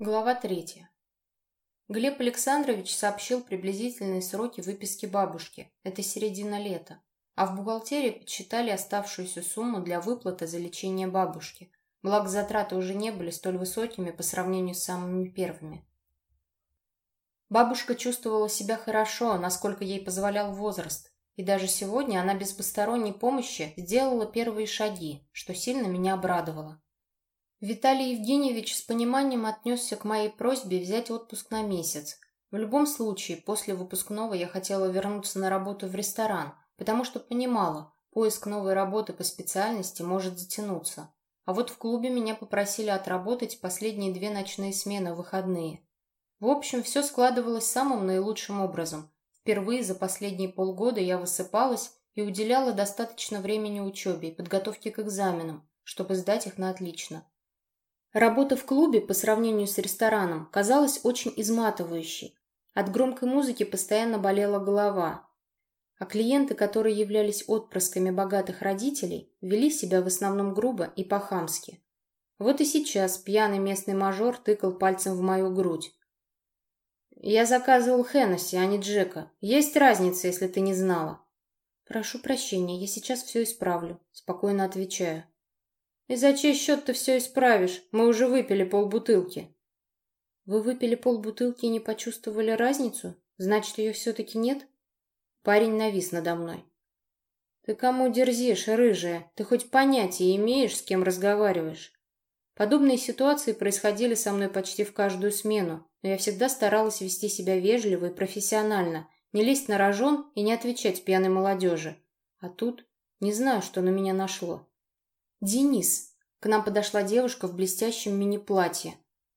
Глава третья. Глеб Александрович сообщил приблизительные сроки выписки бабушки. Это середина лета. А в бухгалтерии подсчитали оставшуюся сумму для выплаты за лечение бабушки. Благо, затраты уже не были столь высокими по сравнению с самыми первыми. Бабушка чувствовала себя хорошо, насколько ей позволял возраст. И даже сегодня она без посторонней помощи сделала первые шаги, что сильно меня обрадовало. Виталий Евгеньевич с пониманием отнесся к моей просьбе взять отпуск на месяц. В любом случае, после выпускного я хотела вернуться на работу в ресторан, потому что понимала, поиск новой работы по специальности может затянуться. А вот в клубе меня попросили отработать последние две ночные смены выходные. В общем, все складывалось самым наилучшим образом. Впервые за последние полгода я высыпалась и уделяла достаточно времени учебе и подготовке к экзаменам, чтобы сдать их на отлично. Работа в клубе по сравнению с рестораном казалась очень изматывающей. От громкой музыки постоянно болела голова. А клиенты, которые являлись отпрысками богатых родителей, вели себя в основном грубо и по-хамски. Вот и сейчас пьяный местный мажор тыкал пальцем в мою грудь. «Я заказывал Хеннесси, а не Джека. Есть разница, если ты не знала». «Прошу прощения, я сейчас все исправлю», — спокойно отвечаю. «И за чей счет ты все исправишь? Мы уже выпили полбутылки». «Вы выпили полбутылки и не почувствовали разницу? Значит, ее все-таки нет?» Парень навис надо мной. «Ты кому дерзишь, рыжая? Ты хоть понятия имеешь, с кем разговариваешь?» Подобные ситуации происходили со мной почти в каждую смену, но я всегда старалась вести себя вежливо и профессионально, не лезть на рожон и не отвечать пьяной молодежи. А тут не знаю, что на меня нашло. «Денис!» К нам подошла девушка в блестящем мини-платье.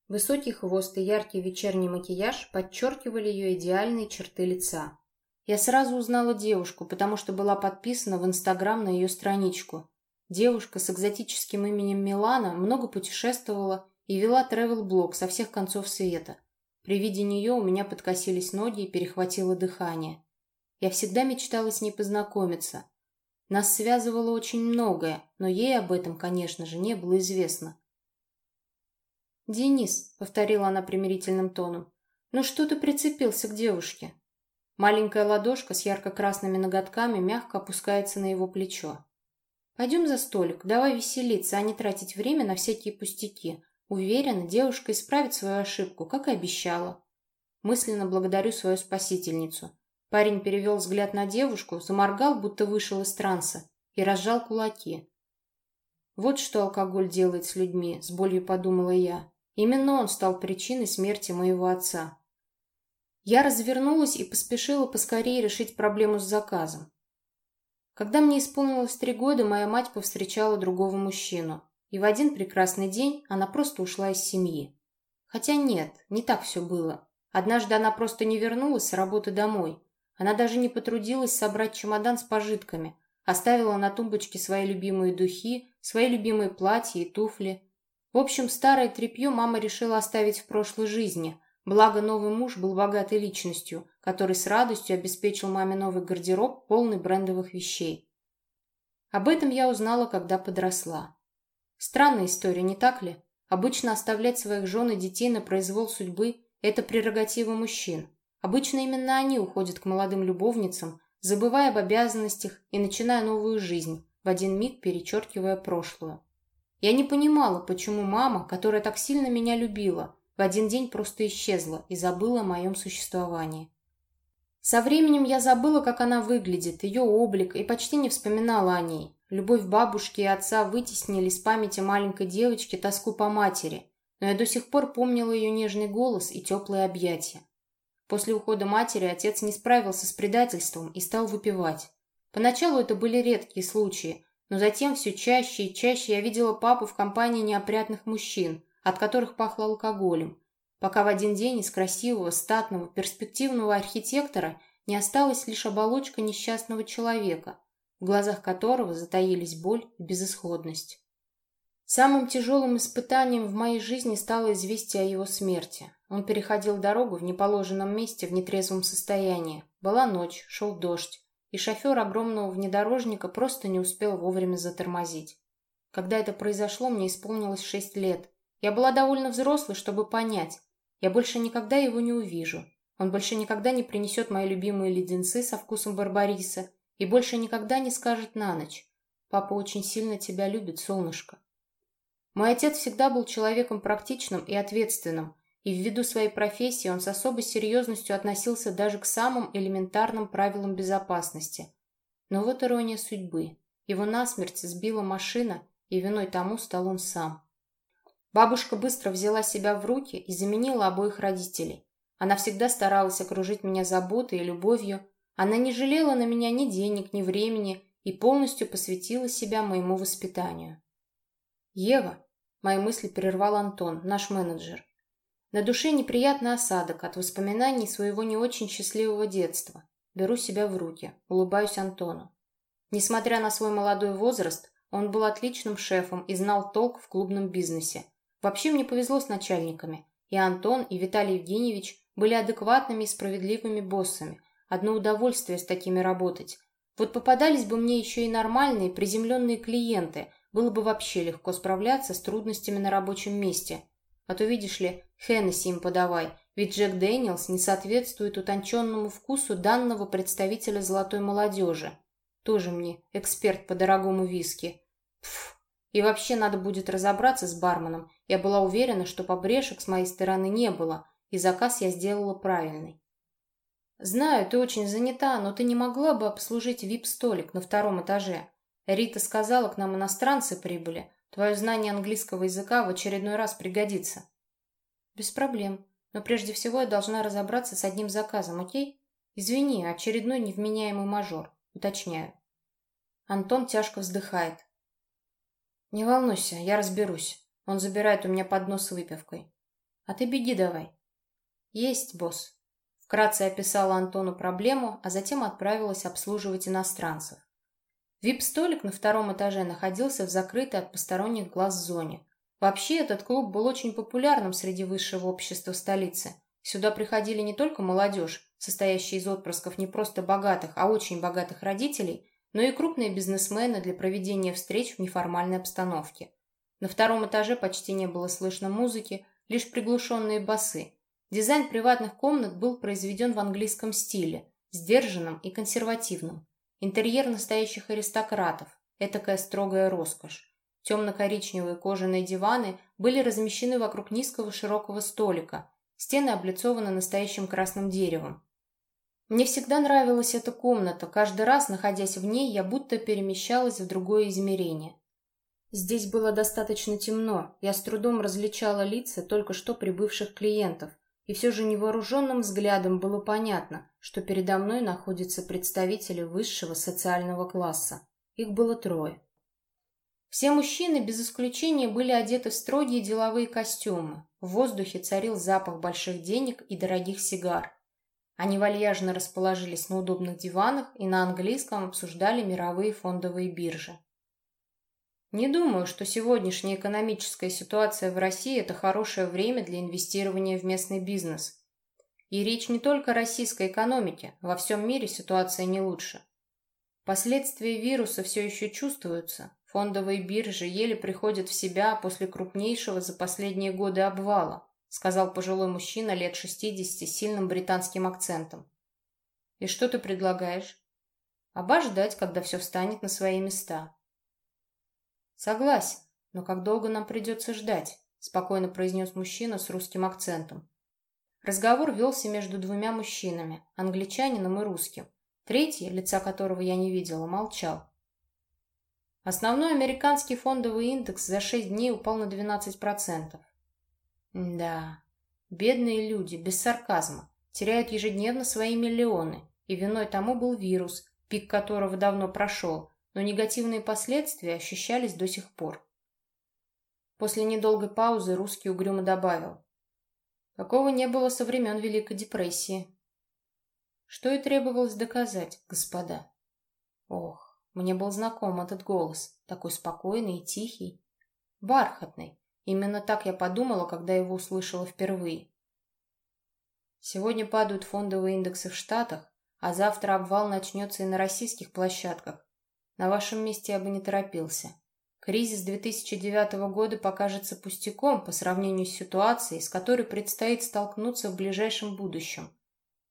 Высокий хвост и яркий вечерний макияж подчеркивали ее идеальные черты лица. Я сразу узнала девушку, потому что была подписана в Инстаграм на ее страничку. Девушка с экзотическим именем Милана много путешествовала и вела тревел-блог со всех концов света. При виде нее у меня подкосились ноги и перехватило дыхание. Я всегда мечтала с ней познакомиться, нас связывало очень многое, но ей об этом, конечно же, не было известно. «Денис», — повторила она примирительным тоном, — «ну что ты прицепился к девушке?» Маленькая ладошка с ярко-красными ноготками мягко опускается на его плечо. «Пойдем за столик, давай веселиться, а не тратить время на всякие пустяки. Уверена, девушка исправит свою ошибку, как и обещала». Мысленно благодарю свою спасительницу. Парень перевел взгляд на девушку, заморгал, будто вышел из транса, и разжал кулаки. Вот что алкоголь делает с людьми, с болью подумала я. Именно он стал причиной смерти моего отца. Я развернулась и поспешила поскорее решить проблему с заказом. Когда мне исполнилось три года, моя мать повстречала другого мужчину, и в один прекрасный день она просто ушла из семьи. Хотя нет, не так все было. Однажды она просто не вернулась с работы домой, она даже не потрудилась собрать чемодан с пожитками, оставила на тумбочке свои любимые духи, свои любимые платья и туфли. В общем, старое тряпье мама решила оставить в прошлой жизни, благо новый муж был богатой личностью, который с радостью обеспечил маме новый гардероб, полный брендовых вещей. Об этом я узнала, когда подросла. Странная история, не так ли? Обычно оставлять своих жен и детей на произвол судьбы – это прерогатива мужчин. Обычно именно они уходят к молодым любовницам, забывая об обязанностях и начиная новую жизнь, в один миг перечеркивая прошлую. Я не понимала, почему мама, которая так сильно меня любила, в один день просто исчезла и забыла о моем существовании. Со временем я забыла, как она выглядит, ее облик, и почти не вспоминала о ней. Любовь бабушки и отца вытеснили из памяти маленькой девочки тоску по матери, но я до сих пор помнила ее нежный голос и теплые объятия. После ухода матери отец не справился с предательством и стал выпивать. Поначалу это были редкие случаи, но затем все чаще и чаще я видела папу в компании неопрятных мужчин, от которых пахло алкоголем, пока в один день из красивого, статного, перспективного архитектора не осталась лишь оболочка несчастного человека, в глазах которого затаились боль и безысходность. Самым тяжелым испытанием в моей жизни стало известие о его смерти. Он переходил дорогу в неположенном месте в нетрезвом состоянии. Была ночь, шел дождь, и шофер огромного внедорожника просто не успел вовремя затормозить. Когда это произошло, мне исполнилось шесть лет, Я была довольно взрослой, чтобы понять. Я больше никогда его не увижу. Он больше никогда не принесет мои любимые леденцы со вкусом барбариса и больше никогда не скажет на ночь. Папа очень сильно тебя любит, солнышко. Мой отец всегда был человеком практичным и ответственным, и ввиду своей профессии он с особой серьезностью относился даже к самым элементарным правилам безопасности. Но вот ирония судьбы. Его насмерть сбила машина, и виной тому стал он сам. Бабушка быстро взяла себя в руки и заменила обоих родителей. Она всегда старалась окружить меня заботой и любовью. Она не жалела на меня ни денег, ни времени и полностью посвятила себя моему воспитанию. «Ева», — мои мысли прервал Антон, наш менеджер. На душе неприятный осадок от воспоминаний своего не очень счастливого детства. Беру себя в руки, улыбаюсь Антону. Несмотря на свой молодой возраст, он был отличным шефом и знал толк в клубном бизнесе. Вообще мне повезло с начальниками. И Антон, и Виталий Евгеньевич были адекватными и справедливыми боссами. Одно удовольствие с такими работать. Вот попадались бы мне еще и нормальные, приземленные клиенты, было бы вообще легко справляться с трудностями на рабочем месте. А то, видишь ли, Хеннесси им подавай, ведь Джек Дэниелс не соответствует утонченному вкусу данного представителя золотой молодежи. Тоже мне эксперт по дорогому виски. Пф. И вообще надо будет разобраться с барменом. Я была уверена, что побрешек с моей стороны не было, и заказ я сделала правильный. «Знаю, ты очень занята, но ты не могла бы обслужить вип-столик на втором этаже. Рита сказала, к нам иностранцы прибыли. Твое знание английского языка в очередной раз пригодится». «Без проблем. Но прежде всего я должна разобраться с одним заказом, окей? Извини, очередной невменяемый мажор. Уточняю». Антон тяжко вздыхает. «Не волнуйся, я разберусь. Он забирает у меня поднос с выпивкой. А ты беги давай». «Есть, босс». Вкратце описала Антону проблему, а затем отправилась обслуживать иностранцев. Вип-столик на втором этаже находился в закрытой от посторонних глаз зоне. Вообще, этот клуб был очень популярным среди высшего общества столицы. Сюда приходили не только молодежь, состоящая из отпрысков не просто богатых, а очень богатых родителей, но и крупные бизнесмены для проведения встреч в неформальной обстановке. На втором этаже почти не было слышно музыки, лишь приглушенные басы. Дизайн приватных комнат был произведен в английском стиле, сдержанном и консервативном. Интерьер настоящих аристократов, этакая строгая роскошь. Темно-коричневые кожаные диваны были размещены вокруг низкого широкого столика, стены облицованы настоящим красным деревом. Мне всегда нравилась эта комната, каждый раз, находясь в ней, я будто перемещалась в другое измерение. Здесь было достаточно темно, я с трудом различала лица только что прибывших клиентов, и все же невооруженным взглядом было понятно, что передо мной находятся представители высшего социального класса. Их было трое. Все мужчины без исключения были одеты в строгие деловые костюмы. В воздухе царил запах больших денег и дорогих сигар. Они вальяжно расположились на удобных диванах и на английском обсуждали мировые фондовые биржи. Не думаю, что сегодняшняя экономическая ситуация в России – это хорошее время для инвестирования в местный бизнес. И речь не только о российской экономике, во всем мире ситуация не лучше. Последствия вируса все еще чувствуются. Фондовые биржи еле приходят в себя после крупнейшего за последние годы обвала, сказал пожилой мужчина лет 60 с сильным британским акцентом. И что ты предлагаешь? Обождать, когда все встанет на свои места. «Согласен, но как долго нам придется ждать?» — спокойно произнес мужчина с русским акцентом. Разговор велся между двумя мужчинами, англичанином и русским. Третий, лица которого я не видела, молчал. Основной американский фондовый индекс за 6 дней упал на 12%. Да, бедные люди, без сарказма, теряют ежедневно свои миллионы, и виной тому был вирус, пик которого давно прошел, но негативные последствия ощущались до сих пор. После недолгой паузы русский угрюмо добавил. Такого не было со времен Великой депрессии. Что и требовалось доказать, господа. Ох, мне был знаком этот голос, такой спокойный и тихий, бархатный. Именно так я подумала, когда его услышала впервые. Сегодня падают фондовые индексы в Штатах, а завтра обвал начнется и на российских площадках. На вашем месте я бы не торопился. Кризис 2009 года покажется пустяком по сравнению с ситуацией, с которой предстоит столкнуться в ближайшем будущем.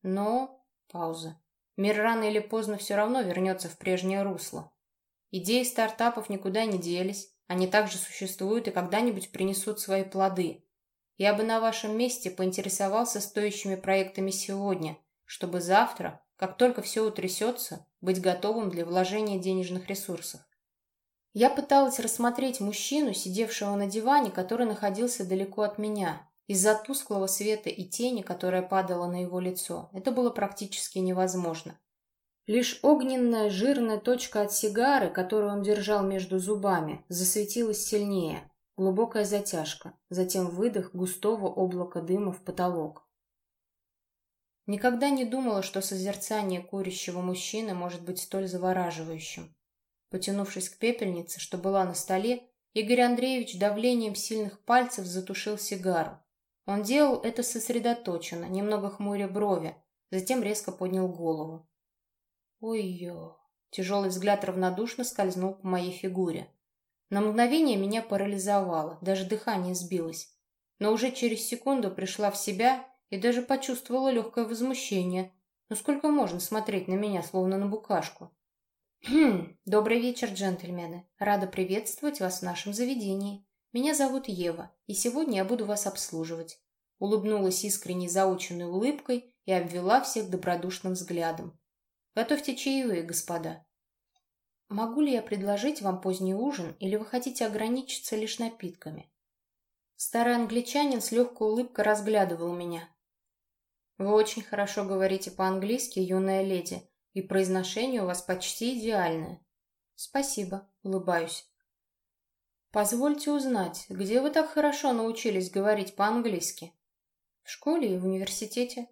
Но... Пауза. Мир рано или поздно все равно вернется в прежнее русло. Идеи стартапов никуда не делись, они также существуют и когда-нибудь принесут свои плоды. Я бы на вашем месте поинтересовался стоящими проектами сегодня, чтобы завтра, как только все утрясется, быть готовым для вложения денежных ресурсов. Я пыталась рассмотреть мужчину, сидевшего на диване, который находился далеко от меня. Из-за тусклого света и тени, которая падала на его лицо, это было практически невозможно. Лишь огненная жирная точка от сигары, которую он держал между зубами, засветилась сильнее. Глубокая затяжка, затем выдох густого облака дыма в потолок. Никогда не думала, что созерцание курящего мужчины может быть столь завораживающим. Потянувшись к пепельнице, что была на столе, Игорь Андреевич давлением сильных пальцев затушил сигару. Он делал это сосредоточенно, немного хмуря брови, затем резко поднял голову. Ой-ё! Тяжелый взгляд равнодушно скользнул по моей фигуре. На мгновение меня парализовало, даже дыхание сбилось. Но уже через секунду пришла в себя и даже почувствовала легкое возмущение. Ну сколько можно смотреть на меня, словно на букашку? Хм, добрый вечер, джентльмены. Рада приветствовать вас в нашем заведении. Меня зовут Ева, и сегодня я буду вас обслуживать. Улыбнулась искренней заученной улыбкой и обвела всех добродушным взглядом. Готовьте чаевые, господа. Могу ли я предложить вам поздний ужин, или вы хотите ограничиться лишь напитками? Старый англичанин с легкой улыбкой разглядывал меня. Вы очень хорошо говорите по-английски, юная леди, и произношение у вас почти идеальное. Спасибо, улыбаюсь. Позвольте узнать, где вы так хорошо научились говорить по-английски? В школе и в университете.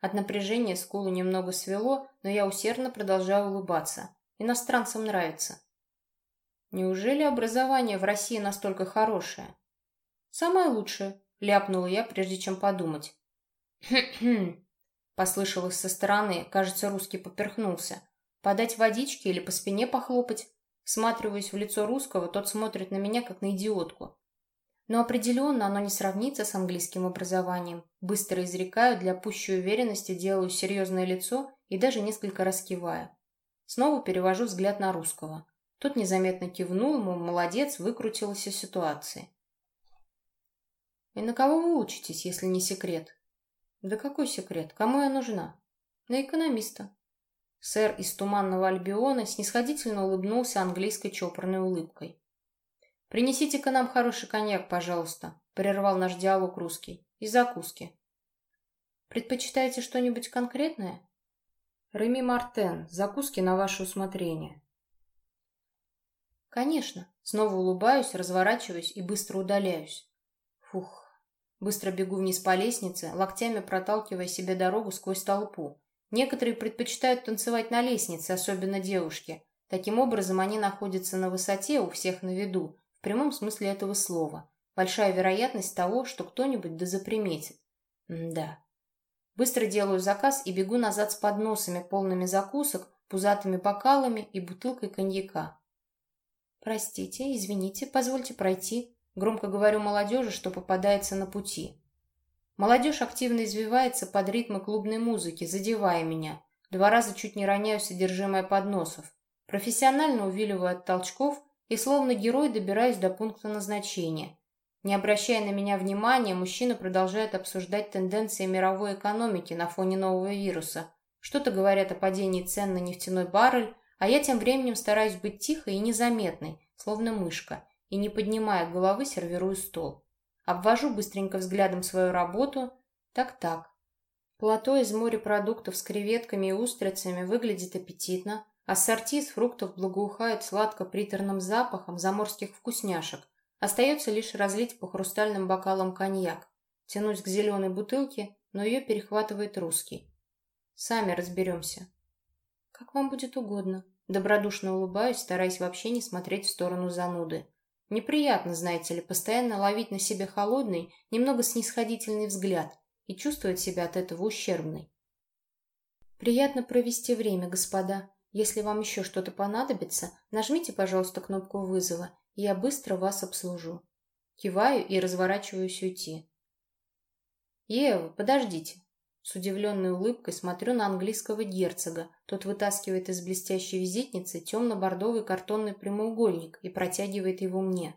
От напряжения скулу немного свело, но я усердно продолжаю улыбаться. Иностранцам нравится. Неужели образование в России настолько хорошее? Самое лучшее, ляпнула я, прежде чем подумать. Хм-хм, Послышалось со стороны, кажется, русский поперхнулся. Подать водички или по спине похлопать? Сматриваясь в лицо русского, тот смотрит на меня, как на идиотку. Но определенно оно не сравнится с английским образованием. Быстро изрекаю, для пущей уверенности делаю серьезное лицо и даже несколько раз киваю. Снова перевожу взгляд на русского. Тот незаметно кивнул, ему молодец, выкрутилась из ситуации. «И на кого вы учитесь, если не секрет?» Да какой секрет? Кому я нужна? На экономиста. Сэр из Туманного Альбиона снисходительно улыбнулся английской чопорной улыбкой. «Принесите-ка нам хороший коньяк, пожалуйста», — прервал наш диалог русский. «И закуски». «Предпочитаете что-нибудь конкретное?» «Реми Мартен, закуски на ваше усмотрение». «Конечно». Снова улыбаюсь, разворачиваюсь и быстро удаляюсь. Фух, Быстро бегу вниз по лестнице, локтями проталкивая себе дорогу сквозь толпу. Некоторые предпочитают танцевать на лестнице, особенно девушки. Таким образом, они находятся на высоте, у всех на виду, в прямом смысле этого слова. Большая вероятность того, что кто-нибудь да заприметит. М да. Быстро делаю заказ и бегу назад с подносами, полными закусок, пузатыми бокалами и бутылкой коньяка. «Простите, извините, позвольте пройти», Громко говорю молодежи, что попадается на пути. Молодежь активно извивается под ритмы клубной музыки, задевая меня. Два раза чуть не роняю содержимое подносов. Профессионально увиливаю от толчков и словно герой добираюсь до пункта назначения. Не обращая на меня внимания, мужчина продолжает обсуждать тенденции мировой экономики на фоне нового вируса. Что-то говорят о падении цен на нефтяной баррель, а я тем временем стараюсь быть тихой и незаметной, словно мышка, и, не поднимая головы, сервирую стол. Обвожу быстренько взглядом свою работу. Так-так. Плато из морепродуктов с креветками и устрицами выглядит аппетитно. Ассорти из фруктов благоухает сладко-приторным запахом заморских вкусняшек. Остается лишь разлить по хрустальным бокалам коньяк. Тянусь к зеленой бутылке, но ее перехватывает русский. Сами разберемся. Как вам будет угодно. Добродушно улыбаюсь, стараясь вообще не смотреть в сторону зануды. Неприятно, знаете ли, постоянно ловить на себе холодный, немного снисходительный взгляд и чувствовать себя от этого ущербной. Приятно провести время, господа. Если вам еще что-то понадобится, нажмите, пожалуйста, кнопку вызова. и я быстро вас обслужу. Киваю и разворачиваюсь уйти. Ева, подождите. С удивленной улыбкой смотрю на английского герцога. Тот вытаскивает из блестящей визитницы темно-бордовый картонный прямоугольник и протягивает его мне.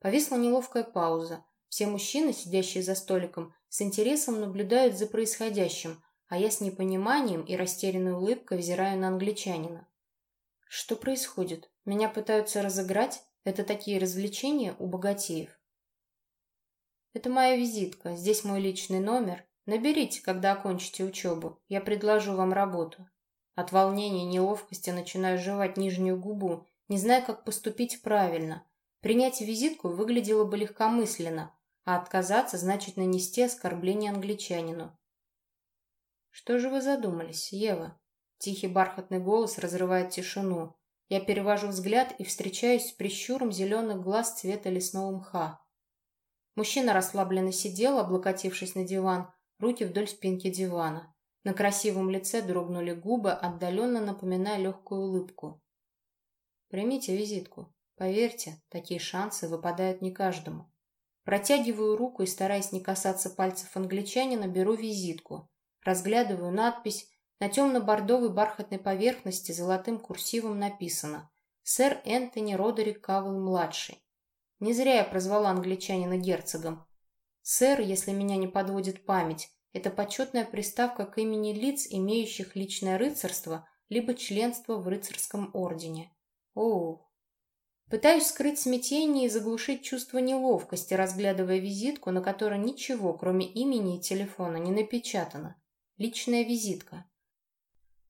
Повисла неловкая пауза. Все мужчины, сидящие за столиком, с интересом наблюдают за происходящим, а я с непониманием и растерянной улыбкой взираю на англичанина. Что происходит? Меня пытаются разыграть? Это такие развлечения у богатеев? Это моя визитка, здесь мой личный номер. Наберите, когда окончите учебу. Я предложу вам работу. От волнения и неловкости начинаю жевать нижнюю губу, не зная, как поступить правильно. Принять визитку выглядело бы легкомысленно, а отказаться значит нанести оскорбление англичанину. «Что же вы задумались, Ева?» Тихий бархатный голос разрывает тишину. Я перевожу взгляд и встречаюсь с прищуром зеленых глаз цвета лесного мха. Мужчина расслабленно сидел, облокотившись на диван, руки вдоль спинки дивана. На красивом лице дрогнули губы, отдаленно напоминая легкую улыбку. «Примите визитку. Поверьте, такие шансы выпадают не каждому». Протягиваю руку и, стараясь не касаться пальцев англичанина, беру визитку. Разглядываю надпись. На темно-бордовой бархатной поверхности золотым курсивом написано «Сэр Энтони Родерик Кавелл-младший». Не зря я прозвала англичанина герцогом. «Сэр», если меня не подводит память, это почетная приставка к имени лиц, имеющих личное рыцарство, либо членство в рыцарском ордене. Оу. Пытаюсь скрыть смятение и заглушить чувство неловкости, разглядывая визитку, на которой ничего, кроме имени и телефона, не напечатано. Личная визитка.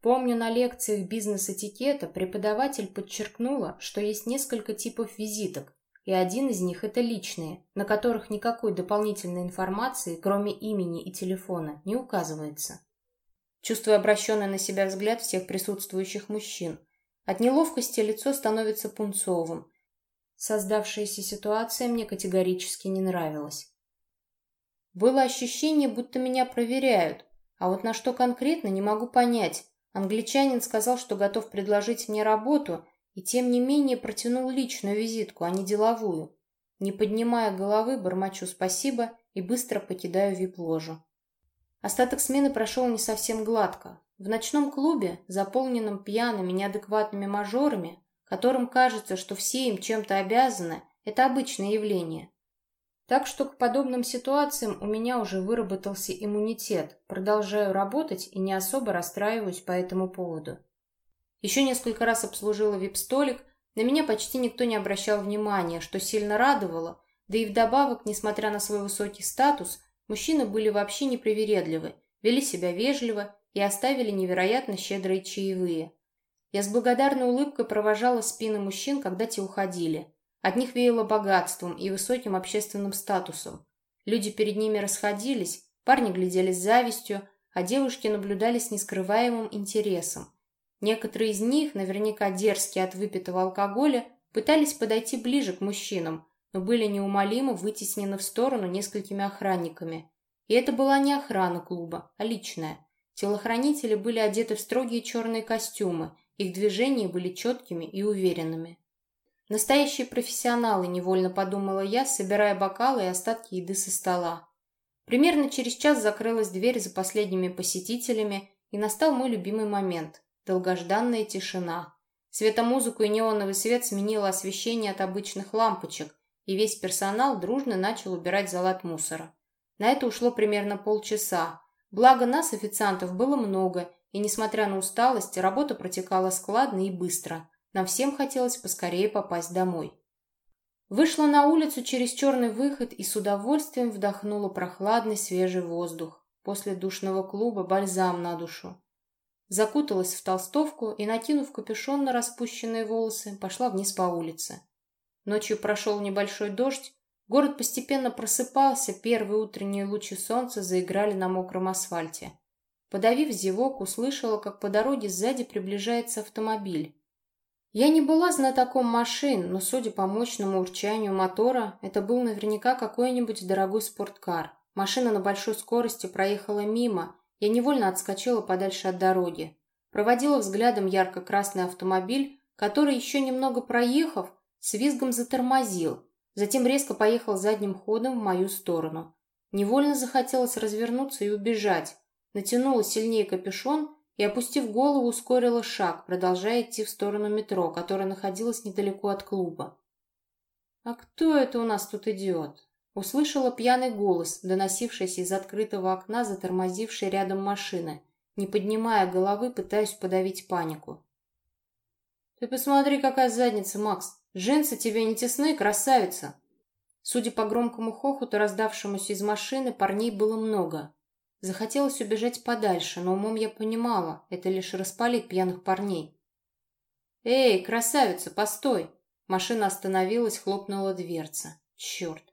Помню, на лекциях бизнес-этикета преподаватель подчеркнула, что есть несколько типов визиток, и один из них – это личные, на которых никакой дополнительной информации, кроме имени и телефона, не указывается. Чувствую обращенный на себя взгляд всех присутствующих мужчин. От неловкости лицо становится пунцовым. Создавшаяся ситуация мне категорически не нравилась. Было ощущение, будто меня проверяют, а вот на что конкретно, не могу понять. Англичанин сказал, что готов предложить мне работу, и тем не менее протянул личную визитку, а не деловую. Не поднимая головы, бормочу спасибо и быстро покидаю вип-ложу. Остаток смены прошел не совсем гладко. В ночном клубе, заполненном пьяными, неадекватными мажорами, которым кажется, что все им чем-то обязаны, это обычное явление. Так что к подобным ситуациям у меня уже выработался иммунитет. Продолжаю работать и не особо расстраиваюсь по этому поводу. Еще несколько раз обслужила вип-столик, на меня почти никто не обращал внимания, что сильно радовало, да и вдобавок, несмотря на свой высокий статус, мужчины были вообще непривередливы, вели себя вежливо и оставили невероятно щедрые чаевые. Я с благодарной улыбкой провожала спины мужчин, когда те уходили. От них веяло богатством и высоким общественным статусом. Люди перед ними расходились, парни глядели с завистью, а девушки наблюдали с нескрываемым интересом. Некоторые из них, наверняка дерзкие от выпитого алкоголя, пытались подойти ближе к мужчинам, но были неумолимо вытеснены в сторону несколькими охранниками. И это была не охрана клуба, а личная. Телохранители были одеты в строгие черные костюмы, их движения были четкими и уверенными. Настоящие профессионалы, невольно подумала я, собирая бокалы и остатки еды со стола. Примерно через час закрылась дверь за последними посетителями, и настал мой любимый момент – долгожданная тишина. Светомузыку и неоновый свет сменило освещение от обычных лампочек, и весь персонал дружно начал убирать зал от мусора. На это ушло примерно полчаса. Благо нас, официантов, было много, и, несмотря на усталость, работа протекала складно и быстро – нам всем хотелось поскорее попасть домой. Вышла на улицу через черный выход и с удовольствием вдохнула прохладный свежий воздух. После душного клуба бальзам на душу. Закуталась в толстовку и, накинув капюшон на распущенные волосы, пошла вниз по улице. Ночью прошел небольшой дождь, город постепенно просыпался, первые утренние лучи солнца заиграли на мокром асфальте. Подавив зевок, услышала, как по дороге сзади приближается автомобиль. Я не была знатоком машин, но, судя по мощному урчанию мотора, это был наверняка какой-нибудь дорогой спорткар. Машина на большой скорости проехала мимо, я невольно отскочила подальше от дороги. Проводила взглядом ярко-красный автомобиль, который, еще немного проехав, с визгом затормозил, затем резко поехал задним ходом в мою сторону. Невольно захотелось развернуться и убежать. Натянула сильнее капюшон и, опустив голову, ускорила шаг, продолжая идти в сторону метро, которое находилось недалеко от клуба. «А кто это у нас тут идет?» Услышала пьяный голос, доносившийся из открытого окна, затормозившей рядом машины. Не поднимая головы, пытаюсь подавить панику. «Ты посмотри, какая задница, Макс! Джинсы тебе не тесны, красавица!» Судя по громкому хохоту, раздавшемуся из машины, парней было много. Захотелось убежать подальше, но умом я понимала, это лишь распалит пьяных парней. «Эй, красавица, постой!» Машина остановилась, хлопнула дверца. «Черт!»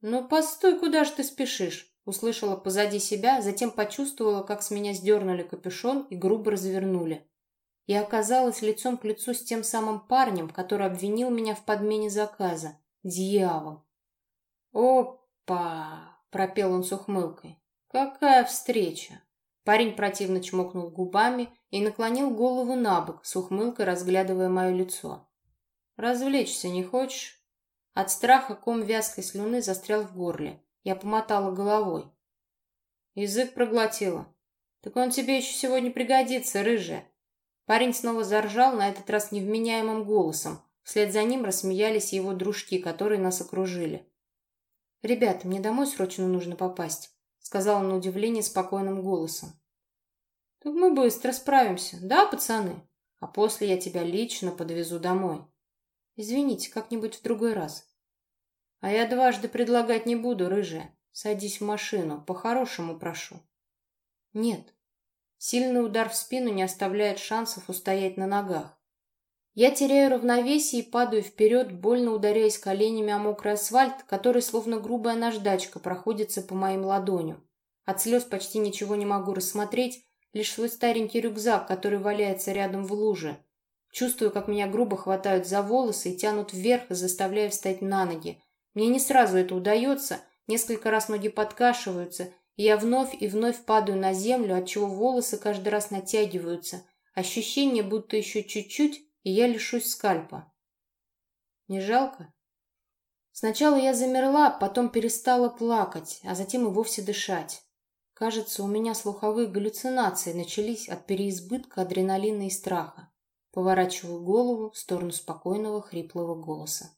«Ну, постой, куда же ты спешишь?» Услышала позади себя, затем почувствовала, как с меня сдернули капюшон и грубо развернули. Я оказалась лицом к лицу с тем самым парнем, который обвинил меня в подмене заказа. Дьявол! «Опа!» — пропел он с ухмылкой. «Какая встреча!» Парень противно чмокнул губами и наклонил голову на бок, с ухмылкой разглядывая мое лицо. «Развлечься не хочешь?» От страха ком вязкой слюны застрял в горле. Я помотала головой. Язык проглотила. Так он тебе еще сегодня пригодится, рыжая. Парень снова заржал, на этот раз невменяемым голосом. Вслед за ним рассмеялись его дружки, которые нас окружили. «Ребята, мне домой срочно нужно попасть», — сказала на удивление спокойным голосом. «Так мы быстро справимся, да, пацаны? А после я тебя лично подвезу домой». Извините, как-нибудь в другой раз. А я дважды предлагать не буду, рыжая. Садись в машину, по-хорошему прошу. Нет. Сильный удар в спину не оставляет шансов устоять на ногах. Я теряю равновесие и падаю вперед, больно ударяясь коленями о мокрый асфальт, который, словно грубая наждачка, проходится по моим ладоням. От слез почти ничего не могу рассмотреть, лишь свой старенький рюкзак, который валяется рядом в луже. Чувствую, как меня грубо хватают за волосы и тянут вверх, заставляя встать на ноги. Мне не сразу это удается, несколько раз ноги подкашиваются, и я вновь и вновь падаю на землю, отчего волосы каждый раз натягиваются. Ощущение, будто еще чуть-чуть, и я лишусь скальпа. Не жалко? Сначала я замерла, потом перестала плакать, а затем и вовсе дышать. Кажется, у меня слуховые галлюцинации начались от переизбытка адреналина и страха. Поворачиваю голову в сторону спокойного хриплого голоса.